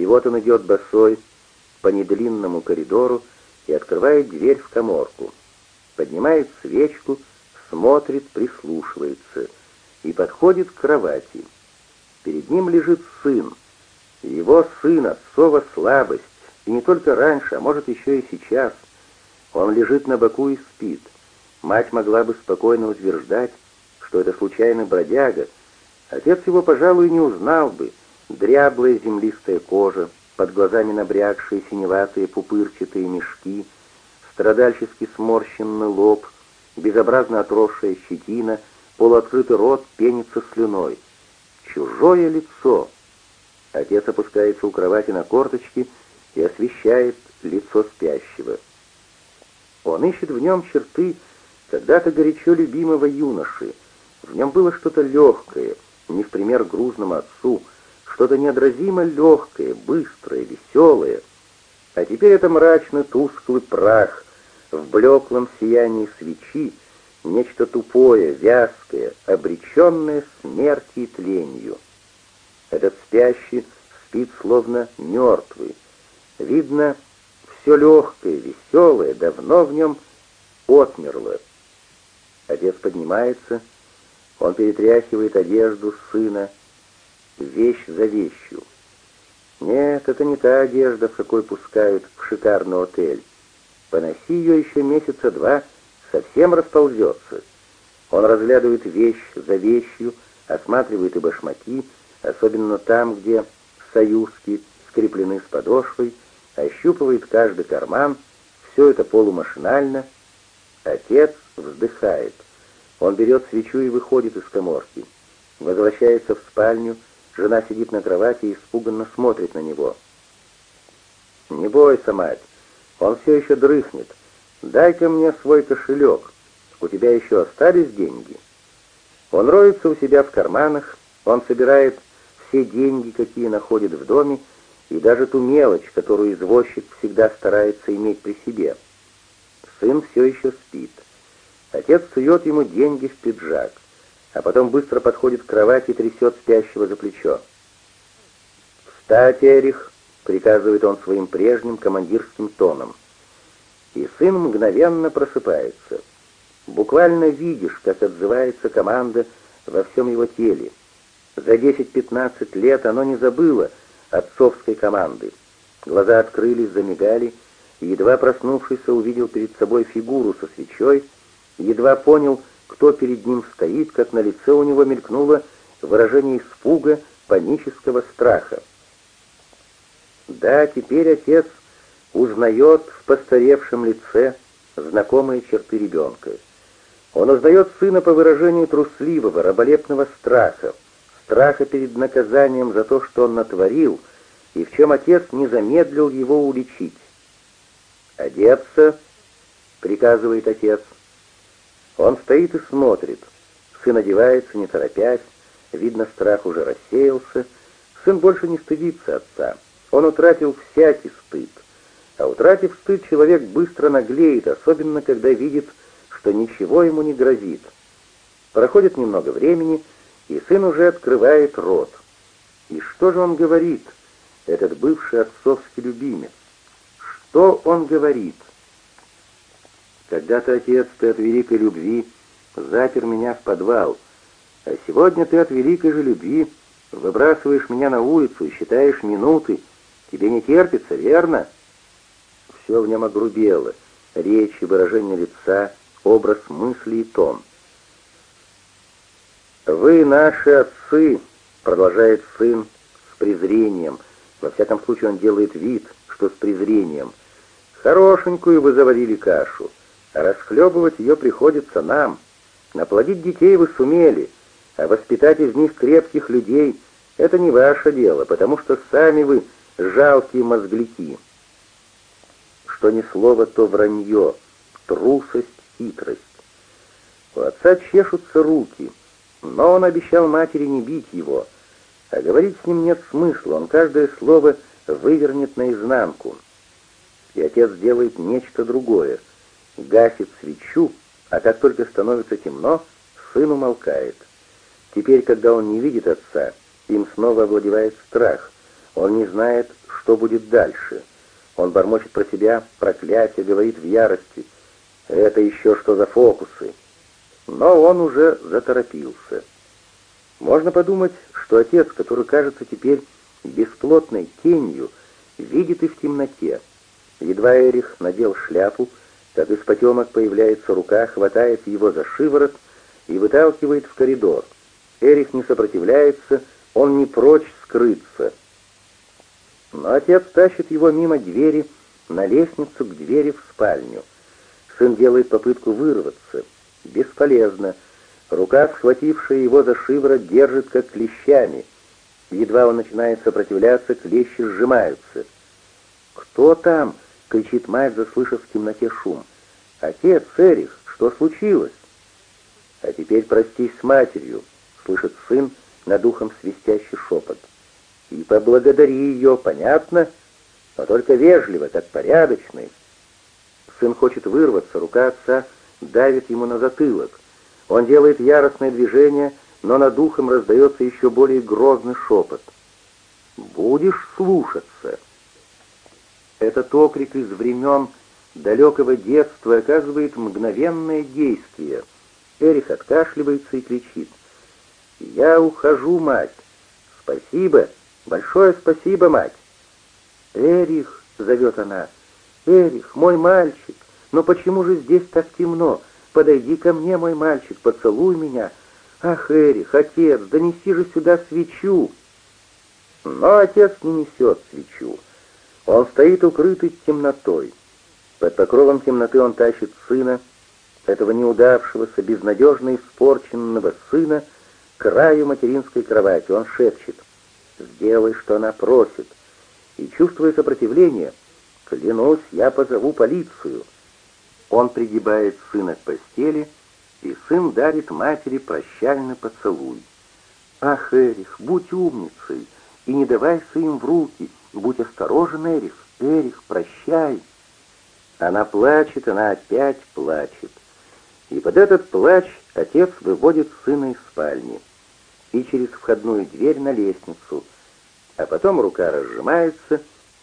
И вот он идет босой по недлинному коридору и открывает дверь в коморку. Поднимает свечку, смотрит, прислушивается и подходит к кровати. Перед ним лежит сын. Его сын, отцова слабость, и не только раньше, а может еще и сейчас. Он лежит на боку и спит. Мать могла бы спокойно утверждать, что это случайный бродяга. Отец его, пожалуй, не узнал бы. Дряблая землистая кожа, под глазами набрякшие синеватые пупырчатые мешки, страдальчески сморщенный лоб, безобразно отросшая щетина, полуоткрытый рот пенится слюной. Чужое лицо. Отец опускается у кровати на корточки и освещает лицо спящего. Он ищет в нем черты когда-то горячо любимого юноши. В нем было что-то легкое, не в пример грузному отцу, что-то неотразимо легкое, быстрое, веселое. А теперь это мрачный тусклый прах в блеклом сиянии свечи, нечто тупое, вязкое, обреченное смерти и тлению. Этот спящий спит словно мертвый. Видно, все легкое, веселое, давно в нем отмерло. Отец поднимается, он перетряхивает одежду сына, вещь за вещью. Нет, это не та одежда, в какой пускают в шикарный отель. Поноси ее еще месяца два, совсем расползется. Он разглядывает вещь за вещью, осматривает и башмаки, особенно там, где союзки скреплены с подошвой, ощупывает каждый карман, все это полумашинально. Отец вздыхает. Он берет свечу и выходит из коморки. Возвращается в спальню, жена сидит на кровати и испуганно смотрит на него. «Не бойся, мать, он все еще дрыхнет. Дай-ка мне свой кошелек. У тебя еще остались деньги?» Он роется у себя в карманах, он собирает все деньги, какие находит в доме, и даже ту мелочь, которую извозчик всегда старается иметь при себе. Сын все еще спит. Отец сует ему деньги в пиджак, а потом быстро подходит к кровати и трясет спящего за плечо. «Встать, Эрих!» — приказывает он своим прежним командирским тоном. И сын мгновенно просыпается. Буквально видишь, как отзывается команда во всем его теле. За 10-15 лет оно не забыло отцовской команды. Глаза открылись, замигали, и, едва проснувшийся, увидел перед собой фигуру со свечой, едва понял, кто перед ним стоит, как на лице у него мелькнуло выражение испуга, панического страха. Да, теперь отец узнает в постаревшем лице знакомые черты ребенка. Он узнает сына по выражению трусливого, раболепного страха, страха перед наказанием за то, что он натворил, и в чем отец не замедлил его уличить. «Одеться!» — приказывает отец. Он стоит и смотрит. Сын одевается, не торопясь. Видно, страх уже рассеялся. Сын больше не стыдится отца. Он утратил всякий стыд. А утратив стыд, человек быстро наглеет, особенно когда видит, что ничего ему не грозит. Проходит немного времени, и сын уже открывает рот. И что же он говорит, этот бывший отцовский любимец? Что он говорит? Когда-то, отец, ты от великой любви запер меня в подвал, а сегодня ты от великой же любви выбрасываешь меня на улицу и считаешь минуты. Тебе не терпится, верно?» Все в нем огрубело, речь и выражение лица, образ мысли и тон. «Вы наши отцы», — продолжает сын с презрением, во всяком случае он делает вид, что с презрением. «Хорошенькую вы заварили кашу. Расхлебывать ее приходится нам. Наплодить детей вы сумели, а воспитать из них крепких людей — это не ваше дело, потому что сами вы жалкие мозгляки. Что ни слово, то вранье, трусость, хитрость. У отца чешутся руки, но он обещал матери не бить его, а говорить с ним нет смысла, он каждое слово вывернет наизнанку. И отец делает нечто другое — гасит свечу, а как только становится темно, сын умолкает. Теперь, когда он не видит отца, им снова овладевает страх. Он не знает, что будет дальше. Он бормочет про себя проклятие, говорит в ярости. Это еще что за фокусы? Но он уже заторопился. Можно подумать, что отец, который кажется теперь бесплотной тенью, видит и в темноте. Едва Эрих надел шляпу, как из потемок появляется рука, хватает его за шиворот и выталкивает в коридор. Эрих не сопротивляется, он не прочь скрыться. Но отец тащит его мимо двери на лестницу к двери в спальню. Сын делает попытку вырваться. Бесполезно. Рука, схватившая его за шиворот, держит как клещами. Едва он начинает сопротивляться, клещи сжимаются. «Кто там?» — кричит мать, заслышав в темноте шум. «Отец, Эрих, что случилось?» «А теперь простись с матерью», — слышит сын над ухом свистящий шепот. «И поблагодари ее, понятно? Но только вежливо, как порядочный». Сын хочет вырваться, рука отца давит ему на затылок. Он делает яростное движение, но над ухом раздается еще более грозный шепот. «Будешь слушаться». Этот окрик из времен далекого детства оказывает мгновенное действие. Эрих откашливается и кричит. «Я ухожу, мать!» «Спасибо! Большое спасибо, мать!» «Эрих!» — зовет она. «Эрих, мой мальчик! Но почему же здесь так темно? Подойди ко мне, мой мальчик, поцелуй меня! Ах, Эрих, отец, донеси же сюда свечу!» Но отец не несет свечу. Он стоит укрытый темнотой. Под покровом темноты он тащит сына, этого неудавшегося, безнадежно испорченного сына, к краю материнской кровати. Он шепчет «Сделай, что она просит». И, чувствуя сопротивление, «Клянусь, я позову полицию». Он пригибает сына к постели, и сын дарит матери прощальный поцелуй. «Ах, Эрих, будь умницей и не давайся им в руки, будь осторожен, Эрих, Эрих, прощай». Она плачет, она опять плачет. И под этот плач отец выводит сына из спальни и через входную дверь на лестницу, а потом рука разжимается,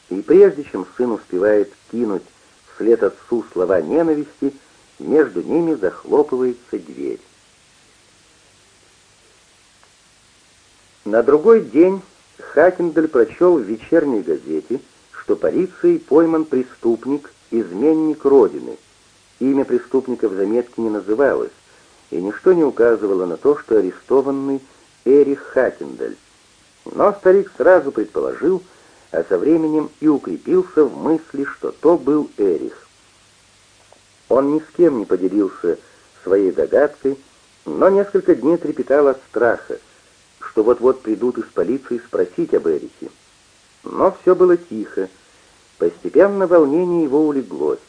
и прежде чем сын успевает кинуть вслед отцу слова ненависти, между ними захлопывается дверь. На другой день Хакендель прочел в вечерней газете, что полицией пойман преступник, изменник Родины. Имя преступника в заметке не называлось, и ничто не указывало на то, что арестованный Эрих Хакендель. Но старик сразу предположил, а со временем и укрепился в мысли, что то был Эрих. Он ни с кем не поделился своей догадкой, но несколько дней трепетал от страха, что вот-вот придут из полиции спросить об Эрихе. Но все было тихо. Постепенно волнение его улеглось.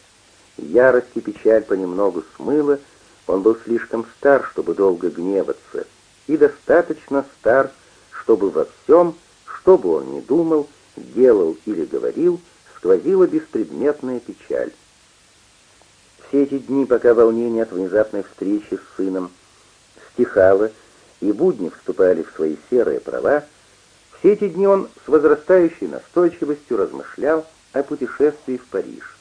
Ярость и печаль понемногу смыло, он был слишком стар, чтобы долго гневаться, и достаточно стар, чтобы во всем, что бы он ни думал, делал или говорил, сквозила беспредметная печаль. Все эти дни, пока волнение от внезапной встречи с сыном стихало, и будни вступали в свои серые права, все эти дни он с возрастающей настойчивостью размышлял о путешествии в Париж.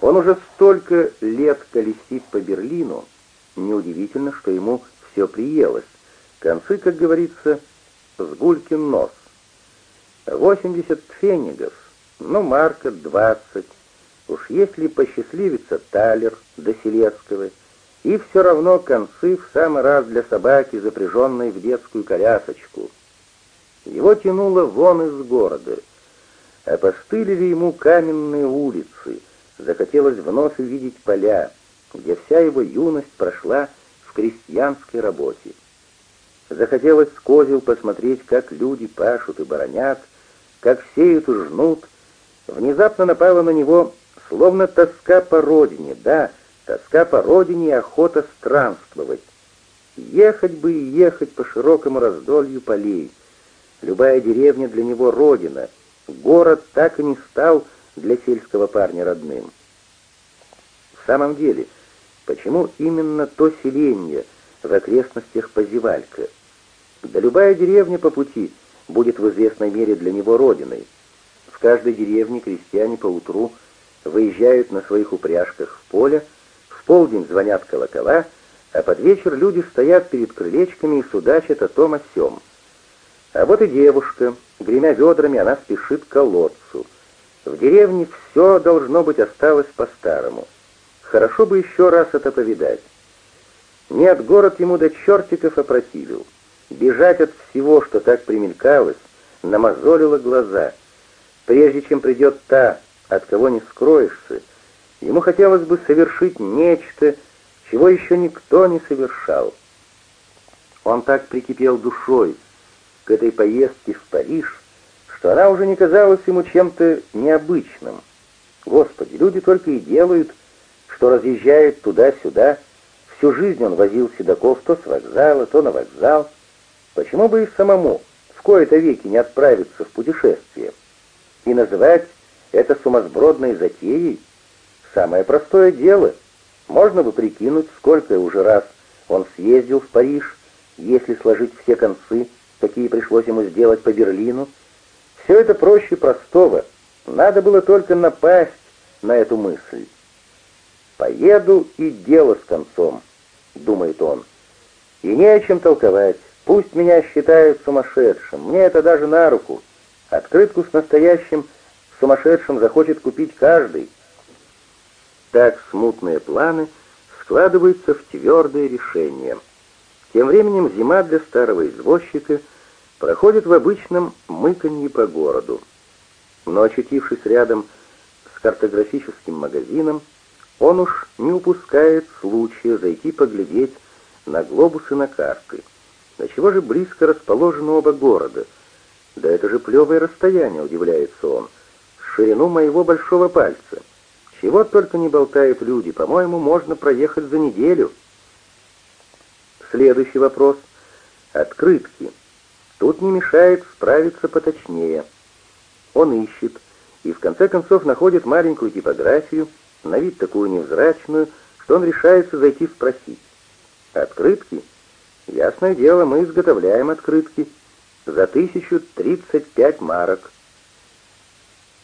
Он уже столько лет колесит по Берлину, неудивительно, что ему все приелось. Концы, как говорится, с гулькин нос. 80 пфенигов, ну, марка 20. Уж если посчастливится Талер до Селецкого, и все равно концы в самый раз для собаки, запряженной в детскую колясочку. Его тянуло вон из города. Опостылили ему каменные улицы, захотелось вновь увидеть поля, где вся его юность прошла в крестьянской работе. Захотелось с козел посмотреть, как люди пашут и боронят, как сеют и жнут. Внезапно напала на него словно тоска по родине, да, тоска по родине и охота странствовать. Ехать бы и ехать по широкому раздолью полей. Любая деревня для него родина. Город так и не стал для сельского парня родным. В самом деле, почему именно то селение в окрестностях Позевалька? Да любая деревня по пути, будет в известной мере для него родиной. В каждой деревне крестьяне поутру выезжают на своих упряжках в поле, в полдень звонят колокола, а под вечер люди стоят перед крылечками и судачат о том о сём. А вот и девушка, гремя ведрами, она спешит к колодцу. В деревне все должно быть осталось по-старому. Хорошо бы еще раз это повидать. Нет, город ему до чертиков опротивил. Бежать от всего, что так примелькалось, намазолило глаза. Прежде чем придет та, от кого не скроешься, ему хотелось бы совершить нечто, чего еще никто не совершал. Он так прикипел душой к этой поездке в Париж, что она уже не казалась ему чем-то необычным. Господи, люди только и делают, что разъезжают туда-сюда. Всю жизнь он возил седаков то с вокзала, то на вокзал. Почему бы и самому в кои-то веки не отправиться в путешествие? И называть это сумасбродной затеей? Самое простое дело. Можно бы прикинуть, сколько уже раз он съездил в Париж, если сложить все концы, какие пришлось ему сделать по Берлину. Все это проще простого. Надо было только напасть на эту мысль. «Поеду и дело с концом», — думает он. «И не о чем толковать. Пусть меня считают сумасшедшим. Мне это даже на руку. Открытку с настоящим сумасшедшим захочет купить каждый». Так смутные планы складываются в твердые решения. Тем временем зима для старого извозчика проходит в обычном мыканье по городу. Но очутившись рядом с картографическим магазином, он уж не упускает случая зайти поглядеть на глобусы на карты. На чего же близко расположены оба города? Да это же плевое расстояние, удивляется он, ширину моего большого пальца. Чего только не болтают люди, по-моему, можно проехать за неделю. Следующий вопрос. Открытки. Тут не мешает справиться поточнее. Он ищет и в конце концов находит маленькую типографию, на вид такую невзрачную, что он решается зайти спросить. «Открытки?» «Ясное дело, мы изготовляем открытки за 1035 марок.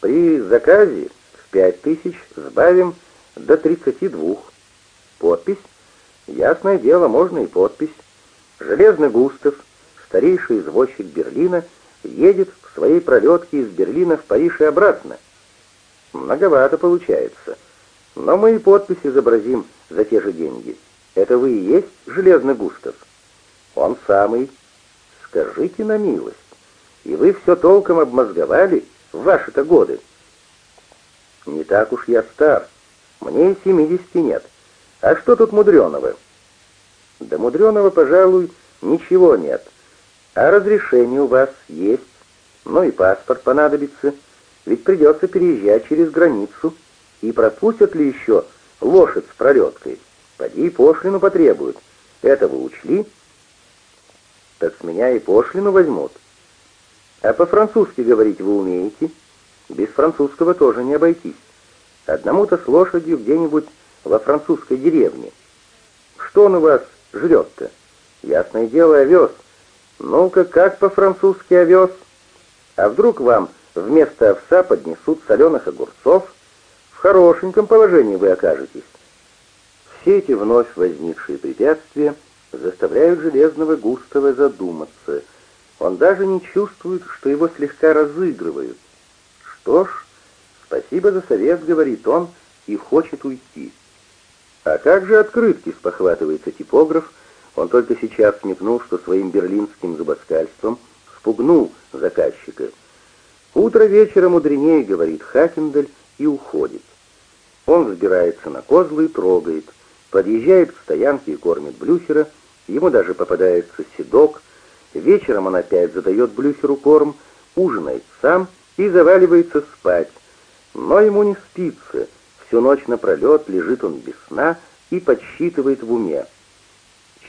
При заказе в 5000 сбавим до 32. Подпись? Ясное дело, можно и подпись. Железный Густав, старейший извозчик Берлина, едет в своей пролетке из Берлина в Париж и обратно. Многовато получается. Но мы и подпись изобразим за те же деньги. Это вы и есть Железный Густав? Он самый. Скажите на милость. И вы все толком обмозговали в ваши-то годы? Не так уж я стар. Мне и семидесяти нет. А что тут мудреного? Да мудреного, пожалуй, ничего нет. А разрешение у вас есть. Ну и паспорт понадобится. Ведь придется переезжать через границу. И пропустят ли еще лошадь с пролеткой? Поди пошлину потребуют. Это вы учли? Так с меня и пошлину возьмут. А по-французски говорить вы умеете? Без французского тоже не обойтись. Одному-то с лошадью где-нибудь во французской деревне. Что он у вас жрет-то? Ясное дело, овес. Ну-ка, как по-французски овес? А вдруг вам вместо овса поднесут соленых огурцов? В хорошеньком положении вы окажетесь. Все эти вновь возникшие препятствия заставляют Железного Густава задуматься. Он даже не чувствует, что его слегка разыгрывают. Что ж, спасибо за совет, говорит он, и хочет уйти. А как же открытки, спохватывается типограф, он только сейчас смекнул, что своим берлинским зубоскальством спугнул заказчика. «Утро вечера мудренее», — говорит Хакендель, и уходит. Он взбирается на козлы и трогает, подъезжает к стоянке и кормит Блюхера, ему даже попадается седок, вечером он опять задает Блюхеру корм, ужинает сам и заваливается спать, но ему не спится, всю ночь напролет лежит он без сна и подсчитывает в уме.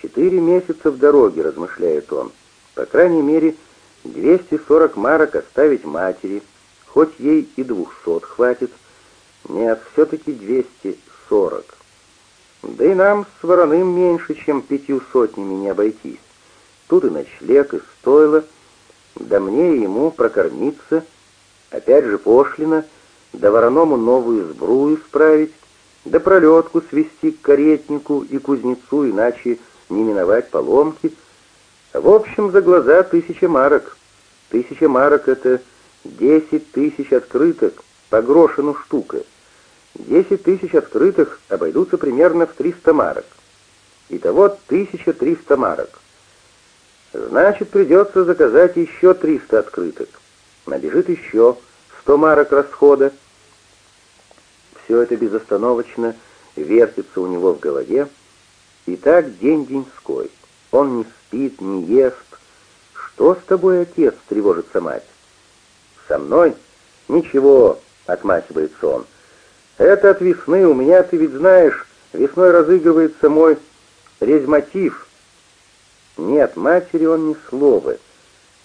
«Четыре месяца в дороге», — размышляет он, — «по крайней мере, 240 марок оставить матери, хоть ей и двухсот хватит. Нет, все-таки 240. Да и нам с вороным меньше, чем пятью сотнями не обойтись. Тут и ночлег, и стойло. да мне и ему прокормиться, опять же пошлина, да вороному новую сбрую справить, да пролетку свести к каретнику и кузнецу, иначе не миновать поломки. В общем, за глаза тысяча марок. Тысяча марок — это десять тысяч открыток, по грошину штука. Десять тысяч открытых обойдутся примерно в триста марок. Итого тысяча триста марок. Значит, придется заказать еще триста открыток. Набежит еще сто марок расхода. Все это безостановочно вертится у него в голове, и так день-деньской. Он не спит, не ест. «Что с тобой, отец?» — тревожится мать. «Со мной? Ничего», — отмахивается он. «Это от весны. У меня, ты ведь знаешь, весной разыгрывается мой резмотив». Нет, матери он ни слова,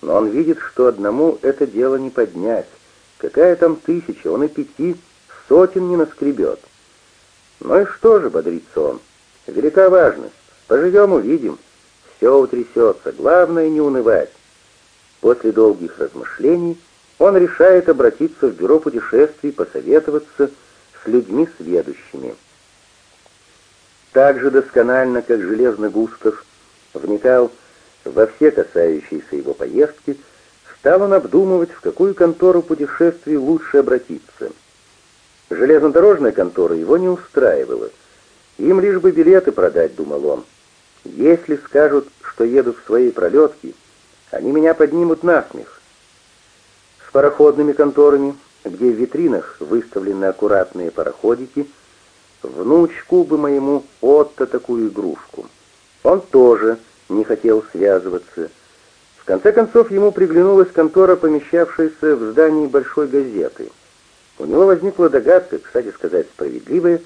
но он видит, что одному это дело не поднять. Какая там тысяча, он и пяти сотен не наскребет. Ну и что же, бодрится он, велика важность. Поживем, увидим. Все утрясется, главное не унывать. После долгих размышлений он решает обратиться в бюро путешествий, посоветоваться с людьми сведущими. Так же досконально, как Железный Густав, вникал во все касающиеся его поездки, стал он обдумывать, в какую контору путешествий лучше обратиться. Железнодорожная контора его не устраивала. Им лишь бы билеты продать, думал он. Если скажут, что еду в своей пролетке, они меня поднимут на смех. С пароходными конторами, где в витринах выставлены аккуратные пароходики, внучку бы моему Отто такую игрушку. Он тоже не хотел связываться. В конце концов, ему приглянулась контора, помещавшаяся в здании большой газеты. У него возникла догадка, кстати сказать, справедливая,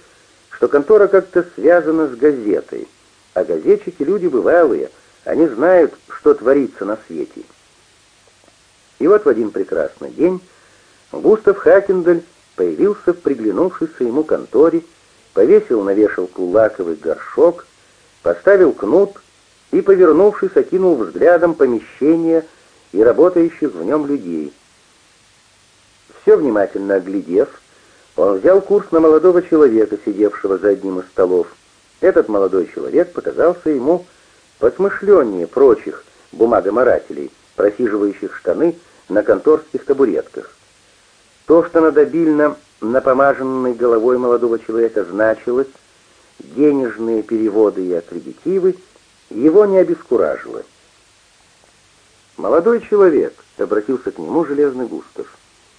что контора как-то связана с газетой, а газетчики люди бывалые, они знают, что творится на свете. И вот в один прекрасный день Густав Хакендель появился в приглянувшейся ему конторе, повесил на вешалку лаковый горшок, поставил кнут и, повернувшись, окинул взглядом помещение и работающих в нем людей. Все внимательно оглядев, он взял курс на молодого человека, сидевшего за одним из столов. Этот молодой человек показался ему посмышленнее прочих бумагоморателей, просиживающих штаны на конторских табуретках. То, что над обильно напомаженной головой молодого человека значилось, денежные переводы и аккредитивы, его не обескуражило. «Молодой человек», — обратился к нему Железный Густав,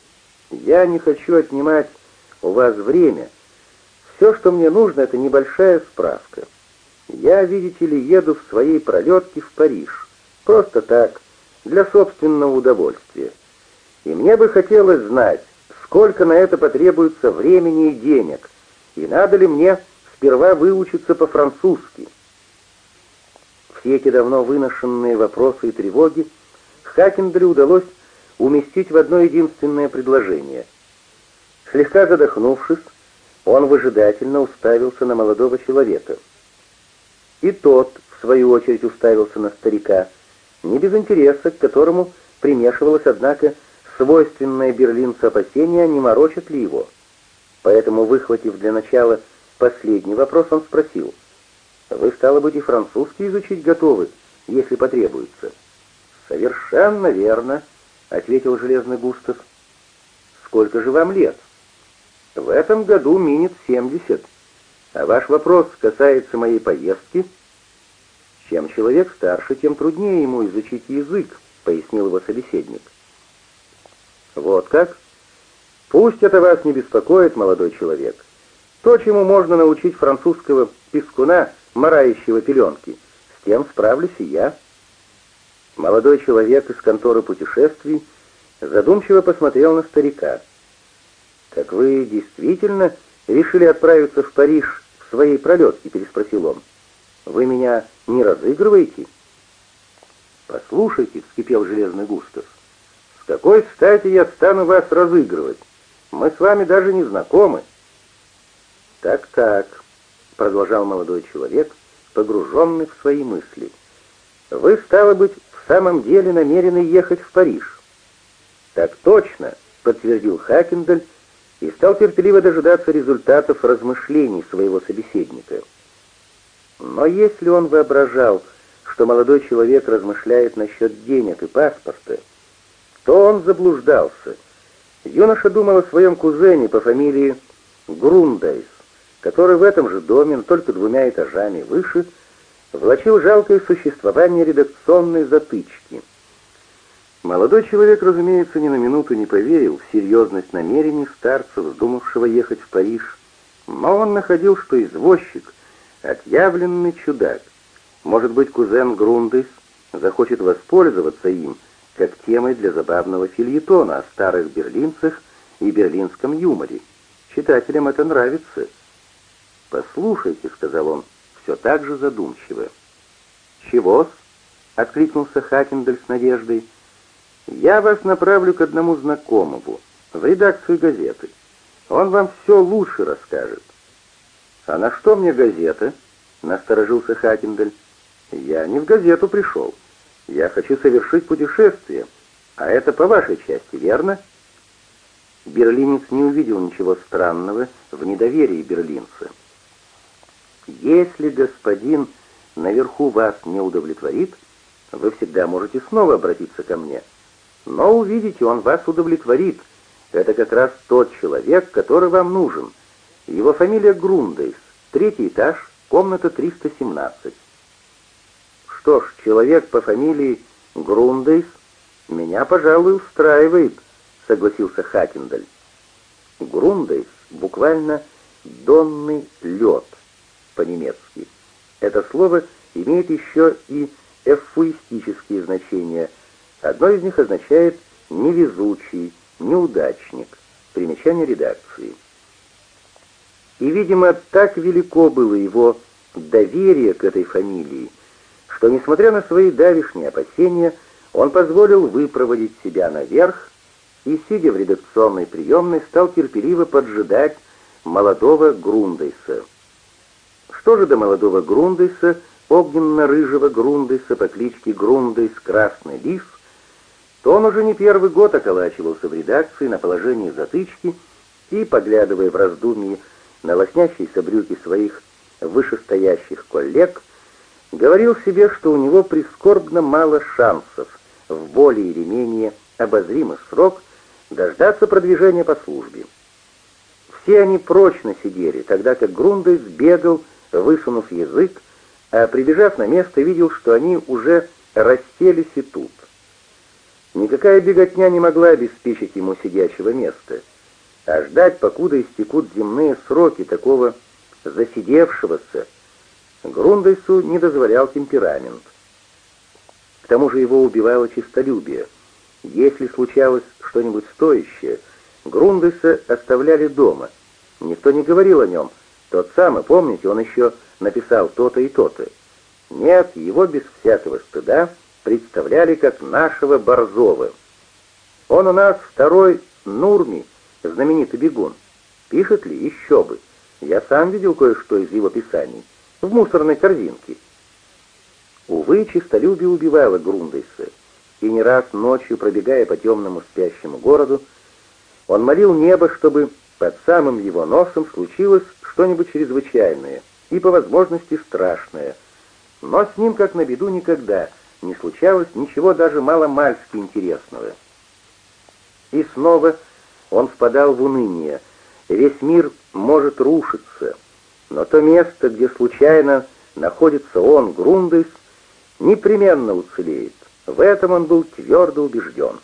— «я не хочу отнимать у вас время. Все, что мне нужно, это небольшая справка. Я, видите ли, еду в своей пролетке в Париж. Просто так, для собственного удовольствия. И мне бы хотелось знать, сколько на это потребуется времени и денег, и надо ли мне сперва выучиться по-французски. Все эти давно выношенные вопросы и тревоги Хакенделю удалось уместить в одно единственное предложение. Слегка задохнувшись, он выжидательно уставился на молодого человека. И тот, в свою очередь, уставился на старика, не без интереса, к которому примешивалось, однако, свойственное берлинцу опасение, не морочат ли его. Поэтому, выхватив для начала последний вопрос, он спросил — вы, стало быть, и французский изучить готовы, если потребуется. Совершенно верно, ответил железный Густав. Сколько же вам лет? В этом году минет семьдесят. А ваш вопрос касается моей поездки. Чем человек старше, тем труднее ему изучить язык, пояснил его собеседник. Вот как? Пусть это вас не беспокоит, молодой человек. То, чему можно научить французского пескуна, марающего пеленки. С тем справлюсь и я. Молодой человек из конторы путешествий задумчиво посмотрел на старика. «Так вы действительно решили отправиться в Париж в своей пролетке?» — переспросил он. «Вы меня не разыгрываете?» «Послушайте», — вскипел Железный Густав, — «с какой стати я стану вас разыгрывать? Мы с вами даже не знакомы». «Так-так», продолжал молодой человек, погруженный в свои мысли. «Вы, стало быть, в самом деле намерены ехать в Париж. Так точно, подтвердил Хакендель и стал терпеливо дожидаться результатов размышлений своего собеседника. Но если он воображал, что молодой человек размышляет насчет денег и паспорта, то он заблуждался. Юноша думал о своем кузене по фамилии Грундайс, который в этом же доме, но только двумя этажами выше, влачил жалкое существование редакционной затычки. Молодой человек, разумеется, ни на минуту не поверил в серьезность намерений старца, вздумавшего ехать в Париж, но он находил, что извозчик — отъявленный чудак. Может быть, кузен Грундес захочет воспользоваться им, как темой для забавного фильетона о старых берлинцах и берлинском юморе. Читателям это нравится. «Послушайте», — сказал он, все так же задумчиво. «Чего-с?» — откликнулся Хакендель с надеждой. «Я вас направлю к одному знакомому, в редакцию газеты. Он вам все лучше расскажет». «А на что мне газета?» — насторожился Хакендель. «Я не в газету пришел. Я хочу совершить путешествие. А это по вашей части, верно?» Берлинец не увидел ничего странного в недоверии берлинца. «Если господин наверху вас не удовлетворит, вы всегда можете снова обратиться ко мне. Но увидите, он вас удовлетворит. Это как раз тот человек, который вам нужен. Его фамилия Грундейс, третий этаж, комната 317. Что ж, человек по фамилии Грундейс меня, пожалуй, устраивает, согласился Хакендаль. Грундейс буквально «донный лед» по-немецки. Это слово имеет еще и эвфуистические значения. Одно из них означает «невезучий», «неудачник». Примечание редакции. И, видимо, так велико было его доверие к этой фамилии, что, несмотря на свои давишние опасения, он позволил выпроводить себя наверх и, сидя в редакционной приемной, стал терпеливо поджидать молодого Грундейса. Что же до молодого Грундейса, огненно-рыжего Грундейса по кличке Грундейс Красный Лис, то он уже не первый год околачивался в редакции на положении затычки и, поглядывая в раздумье на лоснящиеся брюки своих вышестоящих коллег, говорил себе, что у него прискорбно мало шансов в более или менее обозримый срок дождаться продвижения по службе. Все они прочно сидели, тогда как Грундес бегал, высунув язык, а прибежав на место, видел, что они уже расселись и тут. Никакая беготня не могла обеспечить ему сидячего места, а ждать, покуда истекут земные сроки такого засидевшегося, Грундейсу не дозволял темперамент. К тому же его убивало честолюбие. Если случалось что-нибудь стоящее, Грундеса оставляли дома. Никто не говорил о нем, тот самый, помните, он еще написал то-то и то-то. Нет, его без всякого стыда представляли как нашего Борзова. Он у нас второй Нурми, знаменитый бегун. Пишет ли? Еще бы. Я сам видел кое-что из его писаний. В мусорной корзинке. Увы, чистолюбие убивало Грундейса, и не раз ночью, пробегая по темному спящему городу, он молил небо, чтобы под самым его носом случилось что-нибудь чрезвычайное и, по возможности, страшное. Но с ним, как на беду, никогда не случалось ничего даже мало-мальски интересного. И снова он впадал в уныние. Весь мир может рушиться, но то место, где случайно находится он, Грундес, непременно уцелеет. В этом он был твердо убежден.